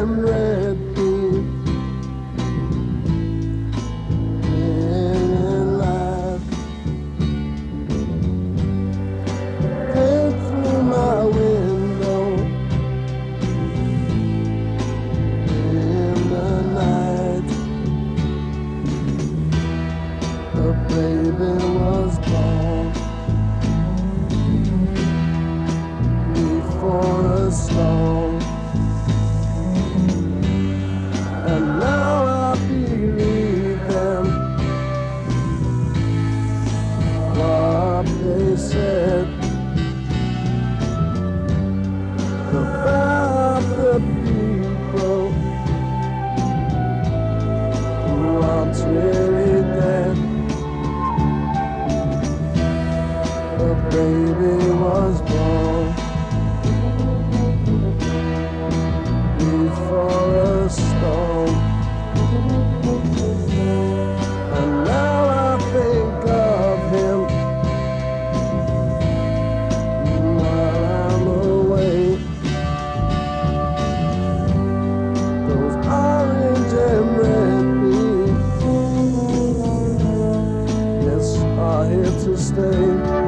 and red here